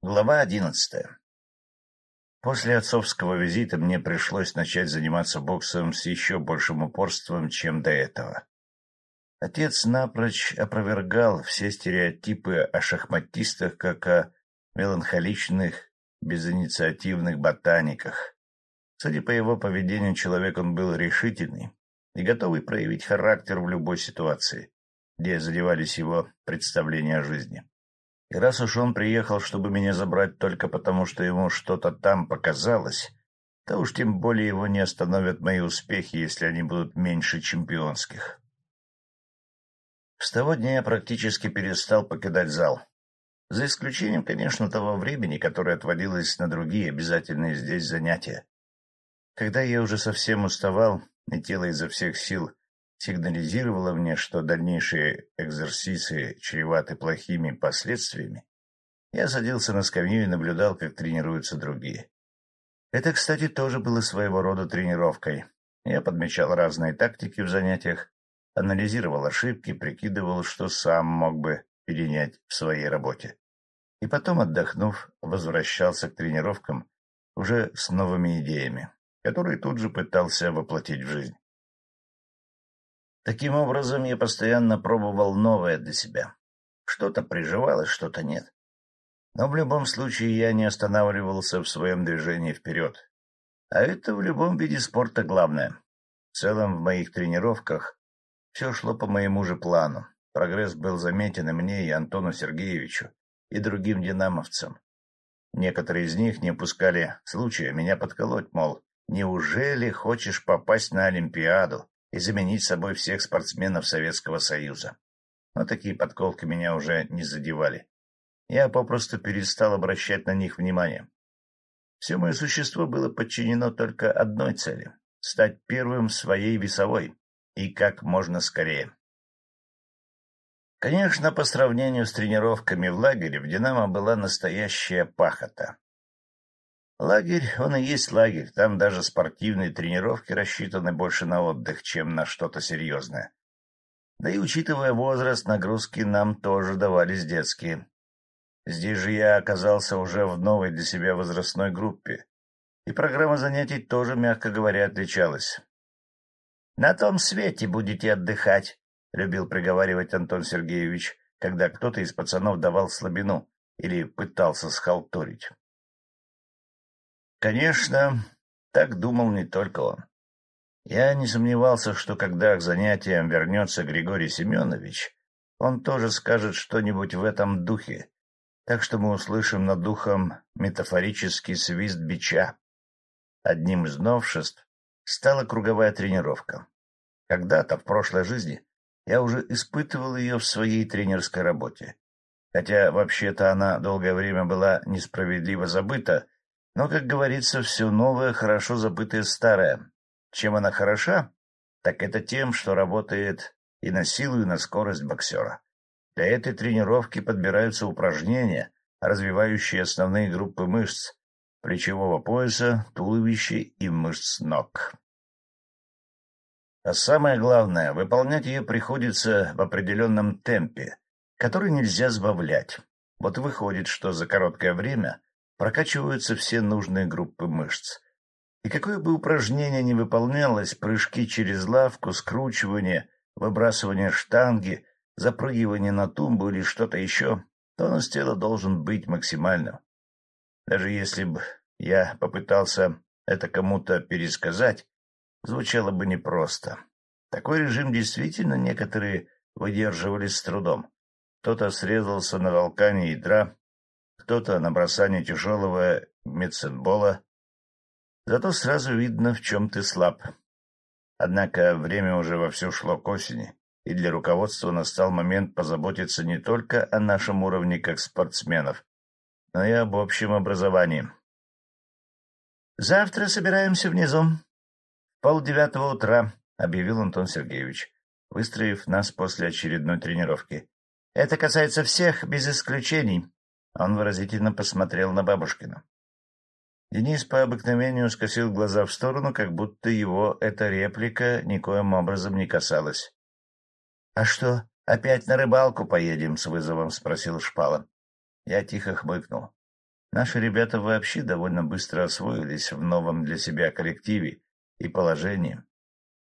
Глава одиннадцатая После отцовского визита мне пришлось начать заниматься боксом с еще большим упорством, чем до этого. Отец напрочь опровергал все стереотипы о шахматистах как о меланхоличных, безинициативных ботаниках. Судя по его поведению, человек он был решительный и готовый проявить характер в любой ситуации, где задевались его представления о жизни. И раз уж он приехал, чтобы меня забрать только потому, что ему что-то там показалось, то уж тем более его не остановят мои успехи, если они будут меньше чемпионских. С того дня я практически перестал покидать зал. За исключением, конечно, того времени, которое отводилось на другие обязательные здесь занятия. Когда я уже совсем уставал, и тело изо всех сил сигнализировало мне, что дальнейшие экзерсисы чреваты плохими последствиями, я садился на скамью и наблюдал, как тренируются другие. Это, кстати, тоже было своего рода тренировкой. Я подмечал разные тактики в занятиях, анализировал ошибки, прикидывал, что сам мог бы перенять в своей работе. И потом, отдохнув, возвращался к тренировкам уже с новыми идеями, которые тут же пытался воплотить в жизнь. Таким образом, я постоянно пробовал новое для себя. Что-то приживалось, что-то нет. Но в любом случае я не останавливался в своем движении вперед. А это в любом виде спорта главное. В целом, в моих тренировках все шло по моему же плану. Прогресс был заметен и мне, и Антону Сергеевичу, и другим динамовцам. Некоторые из них не упускали случая меня подколоть, мол, неужели хочешь попасть на Олимпиаду? И заменить собой всех спортсменов Советского Союза. Но такие подколки меня уже не задевали. Я попросту перестал обращать на них внимание. Все мое существо было подчинено только одной цели — стать первым в своей весовой, и как можно скорее. Конечно, по сравнению с тренировками в лагере, в «Динамо» была настоящая пахота. Лагерь, он и есть лагерь. Там даже спортивные тренировки рассчитаны больше на отдых, чем на что-то серьезное. Да и учитывая возраст, нагрузки нам тоже давались детские. Здесь же я оказался уже в новой для себя возрастной группе, и программа занятий тоже, мягко говоря, отличалась. — На том свете будете отдыхать, — любил приговаривать Антон Сергеевич, когда кто-то из пацанов давал слабину или пытался схалтурить. Конечно, так думал не только он. Я не сомневался, что когда к занятиям вернется Григорий Семенович, он тоже скажет что-нибудь в этом духе, так что мы услышим над духом метафорический свист бича. Одним из новшеств стала круговая тренировка. Когда-то, в прошлой жизни, я уже испытывал ее в своей тренерской работе. Хотя, вообще-то, она долгое время была несправедливо забыта, но, как говорится, все новое хорошо забытое старое. Чем она хороша? Так это тем, что работает и на силу, и на скорость боксера. Для этой тренировки подбираются упражнения, развивающие основные группы мышц плечевого пояса, туловища и мышц ног. А самое главное, выполнять ее приходится в определенном темпе, который нельзя сбавлять. Вот выходит, что за короткое время прокачиваются все нужные группы мышц. И какое бы упражнение ни выполнялось, прыжки через лавку, скручивание, выбрасывание штанги, запрыгивание на тумбу или что-то еще, тонус тела должен быть максимальным. Даже если бы я попытался это кому-то пересказать, звучало бы непросто. Такой режим действительно некоторые выдерживали с трудом. Кто-то срезался на толкании ядра, кто-то на бросание тяжелого медсенбола. Зато сразу видно, в чем ты слаб. Однако время уже вовсю шло к осени, и для руководства настал момент позаботиться не только о нашем уровне как спортсменов, но и об общем образовании. «Завтра собираемся внизу. Полдевятого утра», — объявил Антон Сергеевич, выстроив нас после очередной тренировки. «Это касается всех, без исключений. Он выразительно посмотрел на бабушкину. Денис по обыкновению скосил глаза в сторону, как будто его эта реплика никоим образом не касалась. — А что, опять на рыбалку поедем? — с вызовом спросил Шпала. Я тихо хмыкнул. Наши ребята вообще довольно быстро освоились в новом для себя коллективе и положении.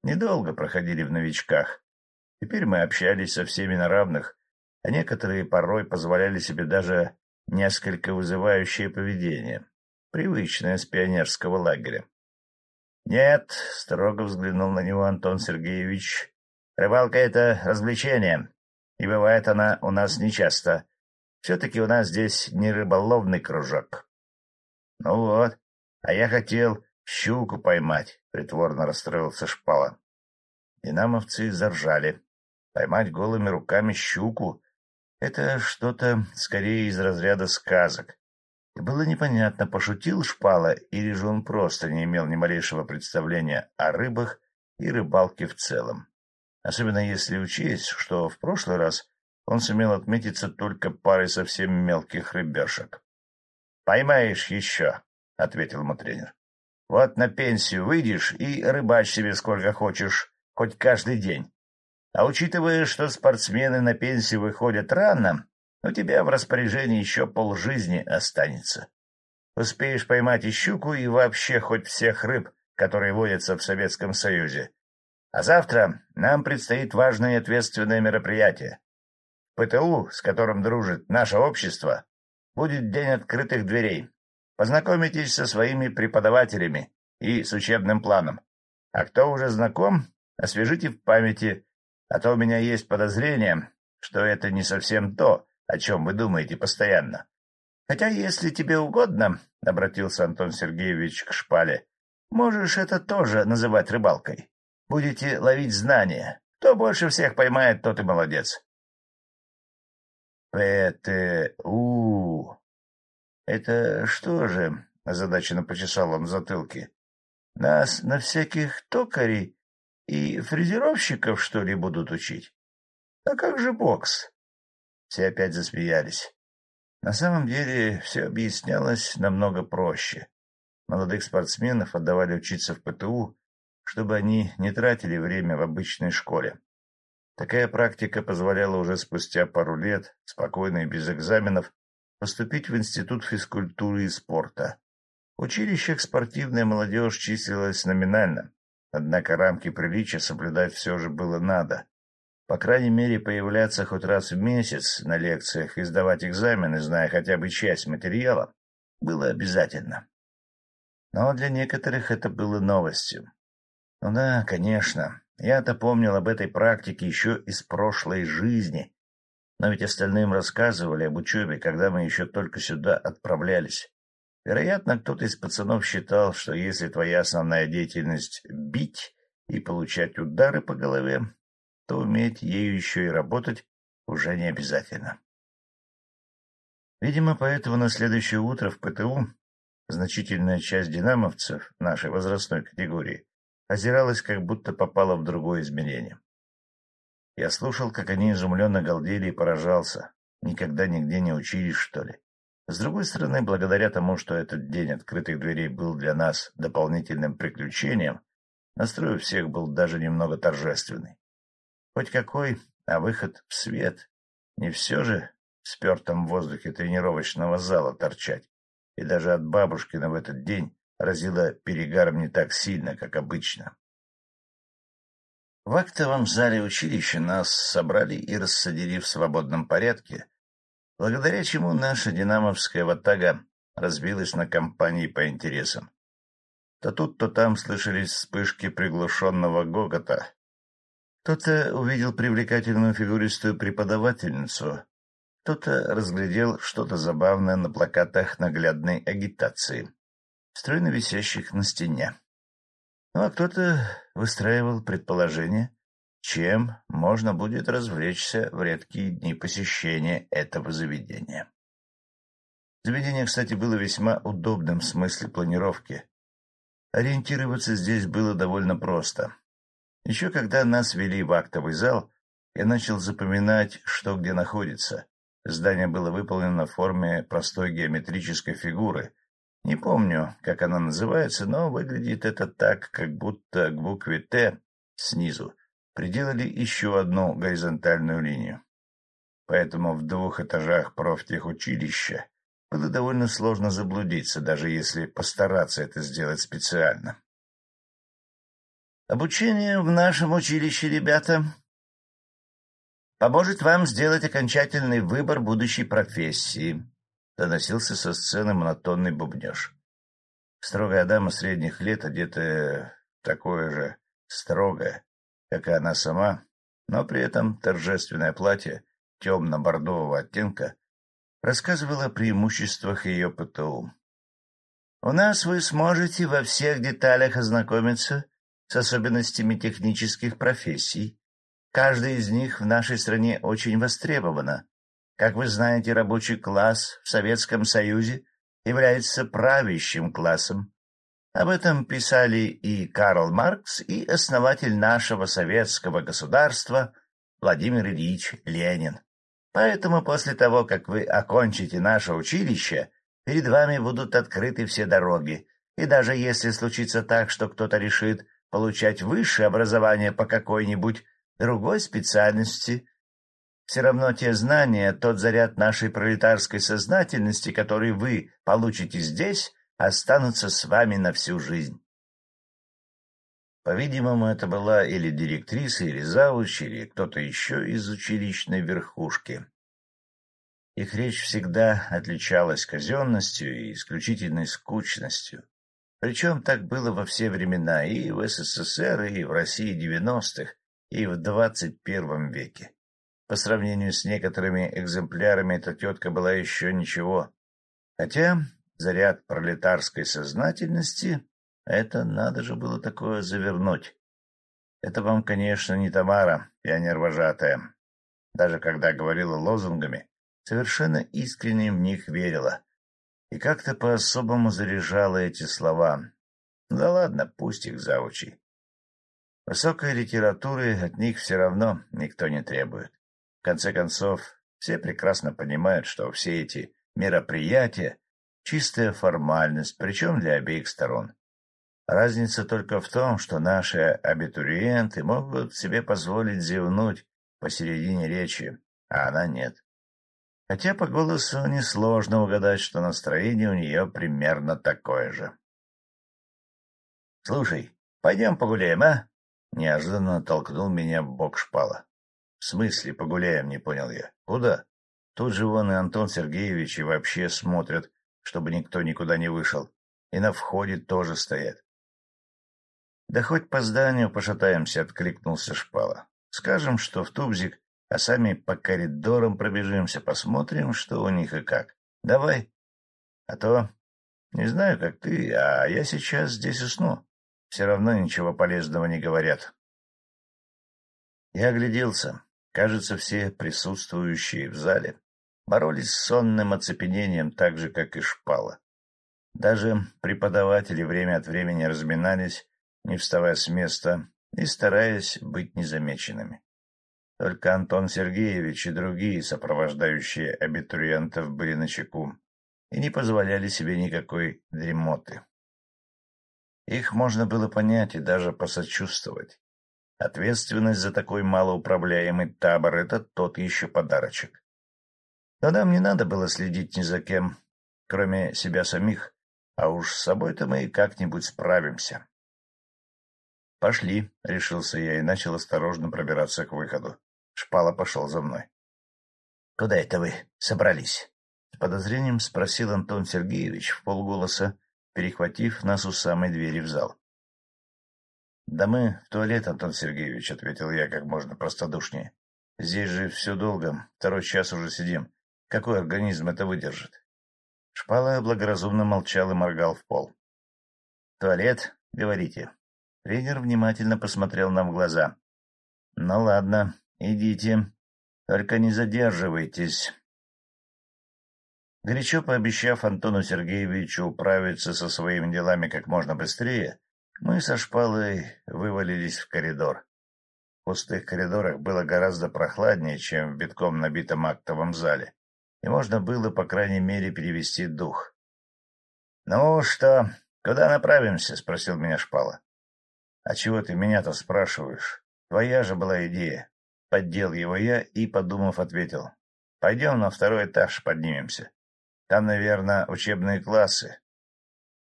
Недолго проходили в новичках. Теперь мы общались со всеми на равных, а некоторые порой позволяли себе даже несколько вызывающее поведение, привычное с пионерского лагеря. — Нет, — строго взглянул на него Антон Сергеевич, — рыбалка — это развлечение, и бывает она у нас нечасто. Все-таки у нас здесь не рыболовный кружок. — Ну вот, а я хотел щуку поймать, — притворно расстроился Шпала. Динамовцы заржали. Поймать голыми руками щуку — это что-то скорее из разряда сказок. Было непонятно, пошутил Шпала или же он просто не имел ни малейшего представления о рыбах и рыбалке в целом. Особенно если учесть, что в прошлый раз он сумел отметиться только парой совсем мелких рыбешек. — Поймаешь еще, — ответил ему тренер. — Вот на пенсию выйдешь и рыбачь себе сколько хочешь, хоть каждый день. А учитывая, что спортсмены на пенсию выходят рано, у тебя в распоряжении еще полжизни останется. Успеешь поймать и щуку, и вообще хоть всех рыб, которые водятся в Советском Союзе. А завтра нам предстоит важное и ответственное мероприятие. ПТУ, с которым дружит наше общество, будет день открытых дверей. Познакомитесь со своими преподавателями и с учебным планом. А кто уже знаком, освежите в памяти, а то у меня есть подозрение, что это не совсем то, о чем вы думаете постоянно. Хотя, если тебе угодно, — обратился Антон Сергеевич к шпале, — можешь это тоже называть рыбалкой. Будете ловить знания. Кто больше всех поймает, тот и молодец. ПТУ. Это что же? — озадаченно почесал он в затылке. — Нас на всяких токарей и фрезеровщиков, что ли, будут учить? А как же бокс? Все опять засмеялись. На самом деле все объяснялось намного проще. Молодых спортсменов отдавали учиться в ПТУ, чтобы они не тратили время в обычной школе. Такая практика позволяла уже спустя пару лет, спокойно и без экзаменов, поступить в Институт физкультуры и спорта. В училищах спортивная молодежь числилась номинально, однако рамки приличия соблюдать все же было надо. По крайней мере, появляться хоть раз в месяц на лекциях и сдавать экзамены, зная хотя бы часть материала, было обязательно. Но для некоторых это было новостью. Ну да, конечно, я-то помнил об этой практике еще из прошлой жизни, но ведь остальным рассказывали об учебе, когда мы еще только сюда отправлялись. Вероятно, кто-то из пацанов считал, что если твоя основная деятельность — бить и получать удары по голове, то уметь ею еще и работать уже не обязательно. Видимо, поэтому на следующее утро в ПТУ значительная часть динамовцев нашей возрастной категории озиралась, как будто попала в другое измерение. Я слушал, как они изумленно галдели и поражался. Никогда нигде не учились, что ли? С другой стороны, благодаря тому, что этот день открытых дверей был для нас дополнительным приключением, настрой у всех был даже немного торжественный. Хоть какой, а выход в свет. Не все же в спертом воздухе тренировочного зала торчать. И даже от бабушкина в этот день разило перегаром не так сильно, как обычно. В актовом зале училища нас собрали и рассадили в свободном порядке, благодаря чему наша динамовская ватага разбилась на компании по интересам. То тут, то там слышались вспышки приглушенного гогота, кто-то увидел привлекательную фигуристую преподавательницу, кто-то разглядел что-то забавное на плакатах наглядной агитации, стройно висящих на стене. Ну а кто-то выстраивал предположение, чем можно будет развлечься в редкие дни посещения этого заведения. Заведение, кстати, было весьма удобным в смысле планировки. Ориентироваться здесь было довольно просто. Еще когда нас вели в актовый зал, я начал запоминать, что где находится. Здание было выполнено в форме простой геометрической фигуры. Не помню, как она называется, но выглядит это так, как будто к букве «Т» снизу приделали еще одну горизонтальную линию. Поэтому в двух этажах профтехучилища было довольно сложно заблудиться, даже если постараться это сделать специально. Обучение в нашем училище, ребята, поможет вам сделать окончательный выбор будущей профессии, — доносился со сцены монотонный бубнеж. Строгая дама средних лет, одетая такое же строгое, как и она сама, но при этом торжественное платье темно-бордового оттенка, рассказывала о преимуществах ее ПТУ. «У нас вы сможете во всех деталях ознакомиться с особенностями технических профессий. Каждая из них в нашей стране очень востребована. Как вы знаете, рабочий класс в Советском Союзе является правящим классом. Об этом писали и Карл Маркс, и основатель нашего советского государства Владимир Ильич Ленин. Поэтому после того, как вы окончите наше училище, перед вами будут открыты все дороги, и даже если случится так, что кто-то решит получать высшее образование по какой-нибудь другой специальности, все равно те знания, тот заряд нашей пролетарской сознательности, который вы получите здесь, останутся с вами на всю жизнь. По-видимому, это была или директриса, или завуч, или кто-то еще из училищной верхушки. Их речь всегда отличалась казенностью и исключительной скучностью. Причем так было во все времена, и в СССР, и в России девяностых, и в двадцать первом веке. По сравнению с некоторыми экземплярами эта тетка была еще ничего. Хотя заряд пролетарской сознательности — это надо же было такое завернуть. Это вам, конечно, не Тамара, пионер-вожатая. Даже когда говорила лозунгами, совершенно искренне в них верила и как-то по-особому заряжала эти слова. Да ладно, пусть их заучи. Высокой литературы от них все равно никто не требует. В конце концов, все прекрасно понимают, что все эти мероприятия — чистая формальность, причем для обеих сторон. Разница только в том, что наши абитуриенты могут себе позволить зевнуть посередине речи, а она нет. Хотя по голосу несложно угадать, что настроение у нее примерно такое же. — Слушай, пойдем погуляем, а? — неожиданно толкнул меня бок шпала. — В смысле погуляем, не понял я. — Куда? Тут же вон и Антон Сергеевич и вообще смотрят, чтобы никто никуда не вышел. И на входе тоже стоят. — Да хоть по зданию пошатаемся, — откликнулся шпала. — Скажем, что в Тубзик а сами по коридорам пробежимся, посмотрим, что у них и как. Давай. А то, не знаю, как ты, а я сейчас здесь усну. Все равно ничего полезного не говорят. Я огляделся. Кажется, все присутствующие в зале боролись с сонным оцепенением так же, как и шпала. Даже преподаватели время от времени разминались, не вставая с места и стараясь быть незамеченными. Только Антон Сергеевич и другие сопровождающие абитуриентов были на чеку и не позволяли себе никакой дремоты. Их можно было понять и даже посочувствовать. Ответственность за такой малоуправляемый табор — это тот еще подарочек. Но нам не надо было следить ни за кем, кроме себя самих, а уж с собой-то мы и как-нибудь справимся. «Пошли», — решился я и начал осторожно пробираться к выходу. Шпала пошел за мной. — Куда это вы собрались? — с подозрением спросил Антон Сергеевич в полголоса, перехватив нас у самой двери в зал. — Да мы в туалет, Антон Сергеевич, — ответил я как можно простодушнее. — Здесь же все долго, второй час уже сидим. Какой организм это выдержит? Шпала благоразумно молчал и моргал в пол. — Туалет, говорите. Тренер внимательно посмотрел нам в глаза. — Ну ладно, Идите, только не задерживайтесь. Горячо пообещав Антону Сергеевичу управиться со своими делами как можно быстрее, мы со шпалой вывалились в коридор. В пустых коридорах было гораздо прохладнее, чем в битком набитом актовом зале, и можно было, по крайней мере, перевести дух. — Ну что, куда направимся? — спросил меня шпала. — А чего ты меня-то спрашиваешь? Твоя же была идея. Поддел его я и, подумав, ответил. — Пойдем на второй этаж поднимемся. Там, наверное, учебные классы.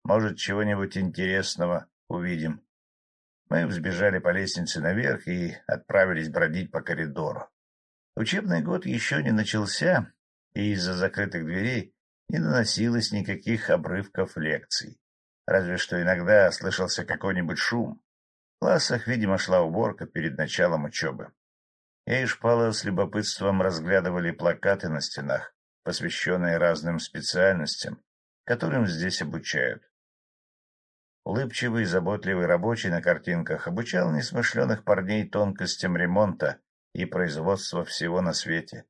Может, чего-нибудь интересного увидим. Мы взбежали по лестнице наверх и отправились бродить по коридору. Учебный год еще не начался, и из-за закрытых дверей не доносилось никаких обрывков лекций. Разве что иногда слышался какой-нибудь шум. В классах, видимо, шла уборка перед началом учебы. Я и Шпала с любопытством разглядывали плакаты на стенах, посвященные разным специальностям, которым здесь обучают. Улыбчивый, заботливый рабочий на картинках обучал несмышленых парней тонкостям ремонта и производства всего на свете.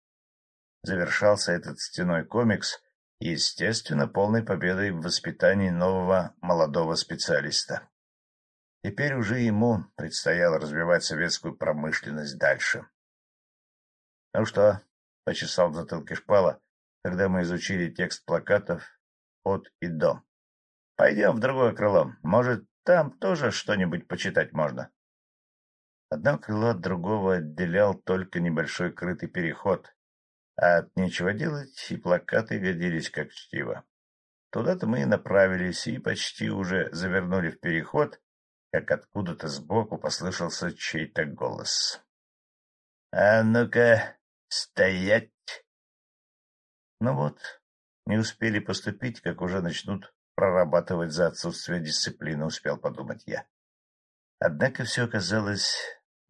Завершался этот стеной комикс, естественно, полной победой в воспитании нового молодого специалиста. Теперь уже ему предстояло развивать советскую промышленность дальше. — Ну что? — почесал в затылке шпала, когда мы изучили текст плакатов от и до. Пойдем в другое крыло. Может, там тоже что-нибудь почитать можно. Одно крыло от другого отделял только небольшой крытый переход, а от нечего делать и плакаты годились как чтиво. Туда-то мы и направились, и почти уже завернули в переход, как откуда-то сбоку послышался чей-то голос. — А ну-ка, стоять! Ну вот, не успели поступить, как уже начнут прорабатывать за отсутствие дисциплины, успел подумать я. Однако все оказалось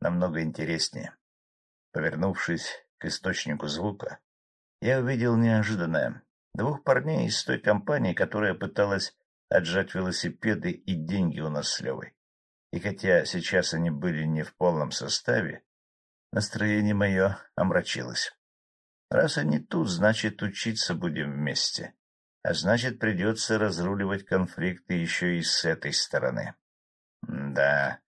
намного интереснее. Повернувшись к источнику звука, я увидел неожиданное. Двух парней из той компании, которая пыталась отжать велосипеды и деньги у нас с Левой. И хотя сейчас они были не в полном составе, настроение мое омрачилось. Раз они тут, значит, учиться будем вместе а значит, придется разруливать конфликты еще и с этой стороны. да.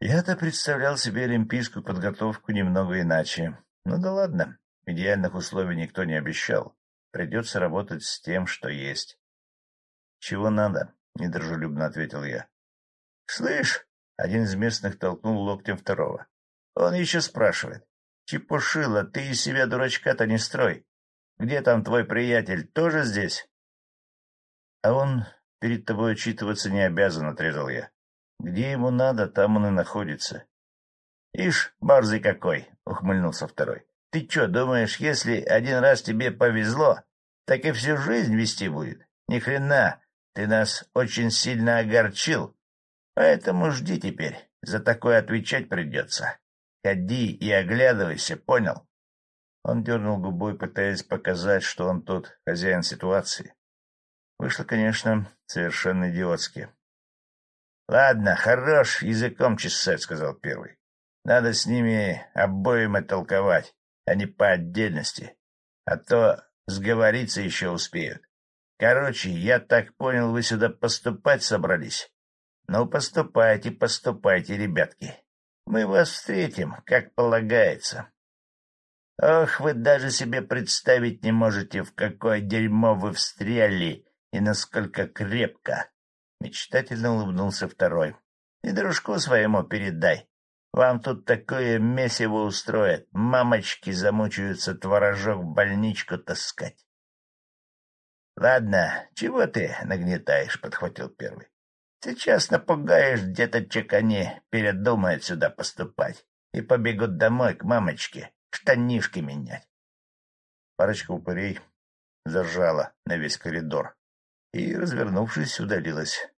Я-то представлял себе олимпийскую подготовку немного иначе. Ну да ладно, идеальных условий никто не обещал. Придется работать с тем, что есть. — Чего надо? — недружелюбно ответил я. — Слышь, один из местных толкнул локтем второго. Он еще спрашивает. — Чепушила, ты из себя дурачка-то не строй. Где там твой приятель? Тоже здесь? — А он перед тобой отчитываться не обязан, — отрезал я. Где ему надо, там он и находится. — Ишь, борзый какой! — ухмыльнулся второй. — Ты что, думаешь, если один раз тебе повезло, так и всю жизнь вести будет? Ни хрена, ты нас очень сильно огорчил. Поэтому жди теперь, за такое отвечать придется. Ходи и оглядывайся, понял? Он дернул губой, пытаясь показать, что он тут хозяин ситуации. Вышло, конечно, совершенно идиотски. — Ладно, хорош языком чесать, — сказал первый. — Надо с ними обоим толковать, а не по отдельности. А то сговориться еще успеют. Короче, я так понял, вы сюда поступать собрались. Ну, поступайте, поступайте, ребятки. Мы вас встретим, как полагается. Ох, вы даже себе представить не можете, в какое дерьмо вы встряли и насколько крепко. Мечтательно улыбнулся второй. И дружку своему передай. Вам тут такое месиво устроят. Мамочки замучаются творожок в больничку таскать. — Ладно, чего ты нагнетаешь? — подхватил первый. — Сейчас напугаешь, деточек они передумают сюда поступать и побегут домой к мамочке штанишки менять. Парочка упырей заржала на весь коридор и, развернувшись, удалилась.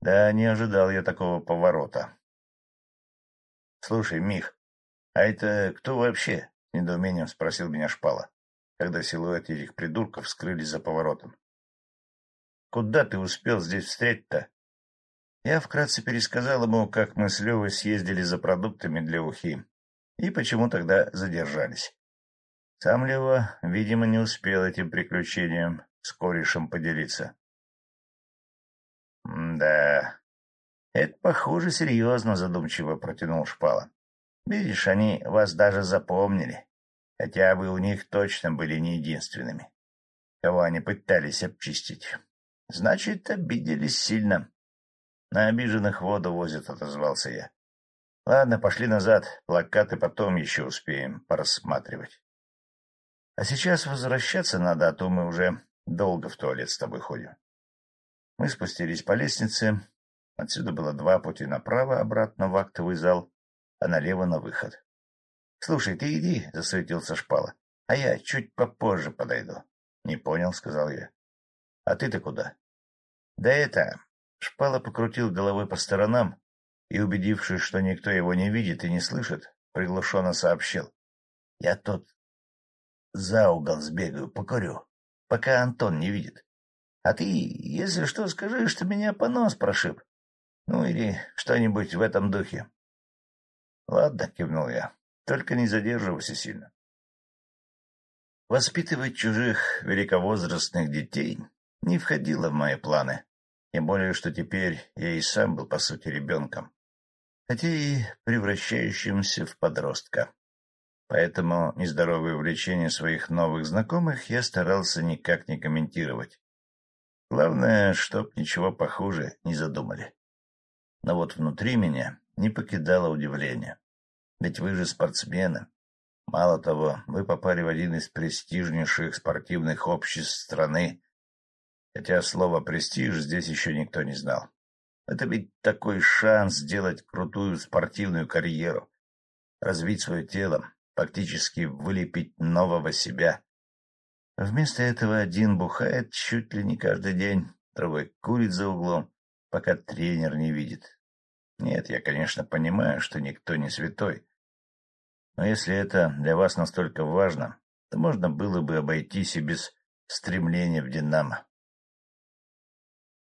Да, не ожидал я такого поворота. — Слушай, Мих, а это кто вообще? — недоумением спросил меня Шпала, когда силуэты этих придурков скрылись за поворотом. — Куда ты успел здесь встретить-то? Я вкратце пересказал ему, как мы с Левой съездили за продуктами для ухи и почему тогда задержались. Сам Лева, видимо, не успел этим приключением с корешем поделиться. — Да, это, похоже, серьезно, — задумчиво протянул Шпала. — Видишь, они вас даже запомнили, хотя вы у них точно были не единственными, кого они пытались обчистить. Значит, обиделись сильно. — На обиженных воду возят, — отозвался я. Ладно, пошли назад, плакаты потом еще успеем порассматривать. А сейчас возвращаться надо, а то мы уже долго в туалет с тобой ходим. Мы спустились по лестнице. Отсюда было два пути направо, обратно в актовый зал, а налево на выход. — Слушай, ты иди, — засуетился Шпала, — а я чуть попозже подойду. — Не понял, — сказал я. — А ты-то куда? — Да это... Шпала покрутил головой по сторонам и, убедившись, что никто его не видит и не слышит, приглушенно сообщил. — Я тут за угол сбегаю, покурю, пока Антон не видит. А ты, если что, скажи, что меня по нос прошиб. Ну, или что-нибудь в этом духе. — Ладно, — кивнул я, — только не задерживайся сильно. Воспитывать чужих великовозрастных детей не входило в мои планы, тем более, что теперь я и сам был, по сути, ребенком, хотя и превращающимся в подростка. Поэтому нездоровые увлечения своих новых знакомых я старался никак не комментировать. Главное, чтоб ничего похуже не задумали. Но вот внутри меня не покидало удивление. Ведь вы же спортсмены. Мало того, вы попали в один из престижнейших спортивных обществ страны. Хотя слово «престиж» здесь еще никто не знал. Это ведь такой шанс сделать крутую спортивную карьеру, развить свое тело, фактически вылепить нового себя. Вместо этого один бухает чуть ли не каждый день, другой курит за углом, пока тренер не видит. Нет, я, конечно, понимаю, что никто не святой. Но если это для вас настолько важно, то можно было бы обойтись и без стремления в «Динамо».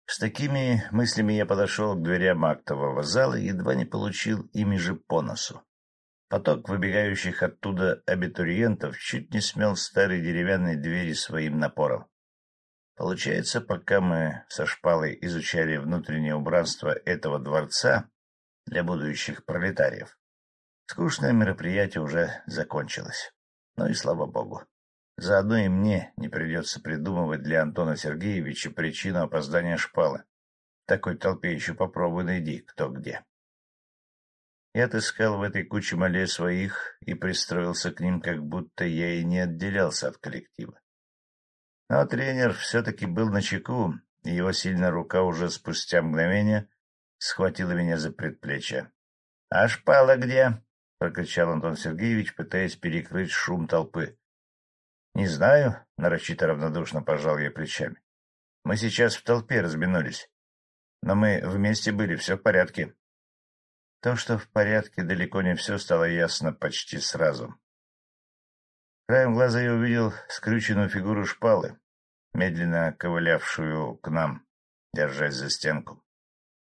С такими мыслями я подошел к дверям актового зала и едва не получил ими же по носу. Поток выбегающих оттуда абитуриентов чуть не смел старые деревянные двери своим напором. Получается, пока мы со шпалой изучали внутреннее убранство этого дворца для будущих пролетариев, скучное мероприятие уже закончилось. Ну и слава богу. Заодно и мне не придется придумывать для Антона Сергеевича причину опоздания шпалы. Такой толпе еще попробуй найди кто где. Я отыскал в этой куче мале своих и пристроился к ним, как будто я и не отделялся от коллектива. Но тренер все-таки был на чеку, и его сильная рука уже спустя мгновение схватила меня за предплечье. — А шпала где? — прокричал Антон Сергеевич, пытаясь перекрыть шум толпы. — Не знаю, — нарочито равнодушно пожал я плечами. — Мы сейчас в толпе разминулись. Но мы вместе были, все в порядке. То, что в порядке, далеко не все стало ясно почти сразу. Краем глаза я увидел скрюченную фигуру шпалы, медленно ковылявшую к нам, держась за стенку.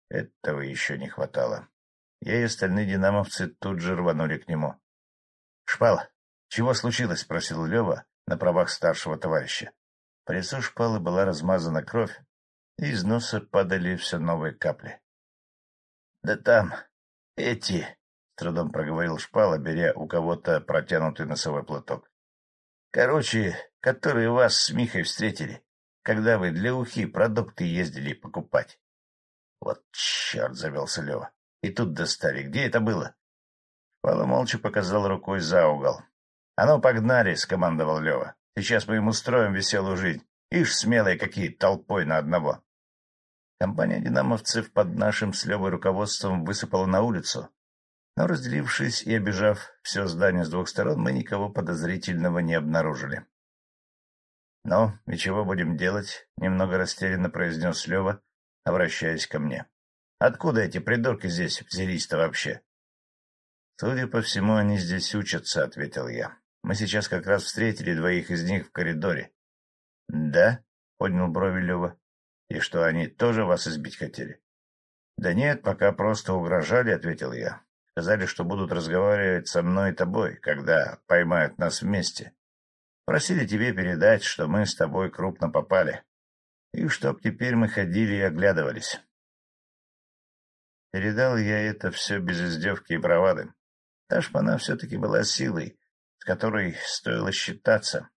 Этого еще не хватало. Я и остальные динамовцы тут же рванули к нему. — Шпала, чего случилось? — спросил Лева на правах старшего товарища. По лицу шпалы была размазана кровь, и из носа падали все новые капли. — Да там эти, — трудом проговорил Шпала, беря у кого-то протянутый носовой платок. — Короче, которые вас с Михой встретили, когда вы для ухи продукты ездили покупать. — Вот черт, — завелся Лева. — И тут достали. Где это было? Шпала молча показал рукой за угол. — А ну, погнали, — скомандовал Лева. — Сейчас мы им устроим веселую жизнь. Ишь, смелые какие, толпой на одного. Компания динамовцев под нашим с Левой руководством высыпала на улицу, но, разделившись и обижав все здание с двух сторон, мы никого подозрительного не обнаружили. — Ну, и чего будем делать? — немного растерянно произнес Лева, обращаясь ко мне. — Откуда эти придурки здесь взялись-то вообще? — Судя по всему, они здесь учатся, — ответил я. — Мы сейчас как раз встретили двоих из них в коридоре. — Да? — поднял брови Лева. И что, они тоже вас избить хотели? — Да нет, пока просто угрожали, — ответил я. Сказали, что будут разговаривать со мной и тобой, когда поймают нас вместе. Просили тебе передать, что мы с тобой крупно попали. И чтоб теперь мы ходили и оглядывались. Передал я это все без издевки и бравады. Та шпана все-таки была силой, с которой стоило считаться.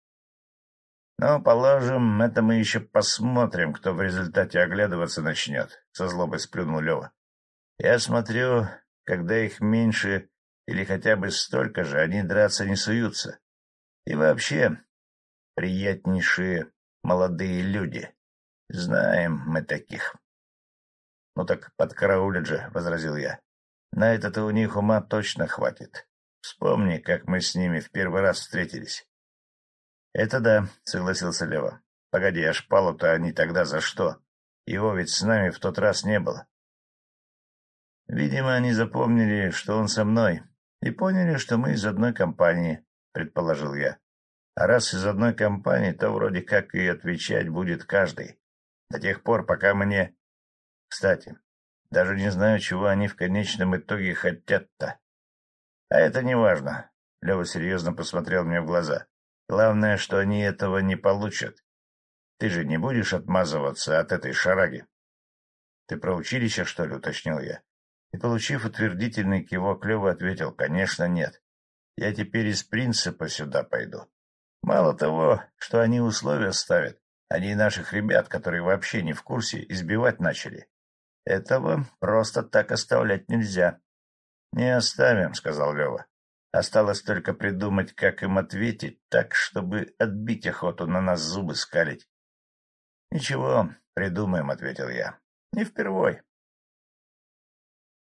Но, положим, это мы еще посмотрим, кто в результате оглядываться начнет, — со злобой сплюнул Лева. Я смотрю, когда их меньше или хотя бы столько же, они драться не суются. И вообще, приятнейшие молодые люди. Знаем мы таких. — Ну так подкараулят же, — возразил я. — На это-то у них ума точно хватит. Вспомни, как мы с ними в первый раз встретились. — Это да, — согласился Лева. — Погоди, а шпалу-то они тогда за что? Его ведь с нами в тот раз не было. Видимо, они запомнили, что он со мной, и поняли, что мы из одной компании, — предположил я. А раз из одной компании, то вроде как и отвечать будет каждый. До тех пор, пока мне... Кстати, даже не знаю, чего они в конечном итоге хотят-то. А это не важно. Лева серьезно посмотрел мне в глаза. Главное, что они этого не получат. Ты же не будешь отмазываться от этой шараги? — Ты про училище, что ли? — уточнил я. И, получив утвердительный кивок, Лева ответил, — Конечно, нет. Я теперь из принципа сюда пойду. Мало того, что они условия ставят, они наших ребят, которые вообще не в курсе, избивать начали. Этого просто так оставлять нельзя. — Не оставим, — сказал Лева. Осталось только придумать, как им ответить так, чтобы отбить охоту на нас зубы скалить. — Ничего, придумаем, — ответил я. — Не впервой.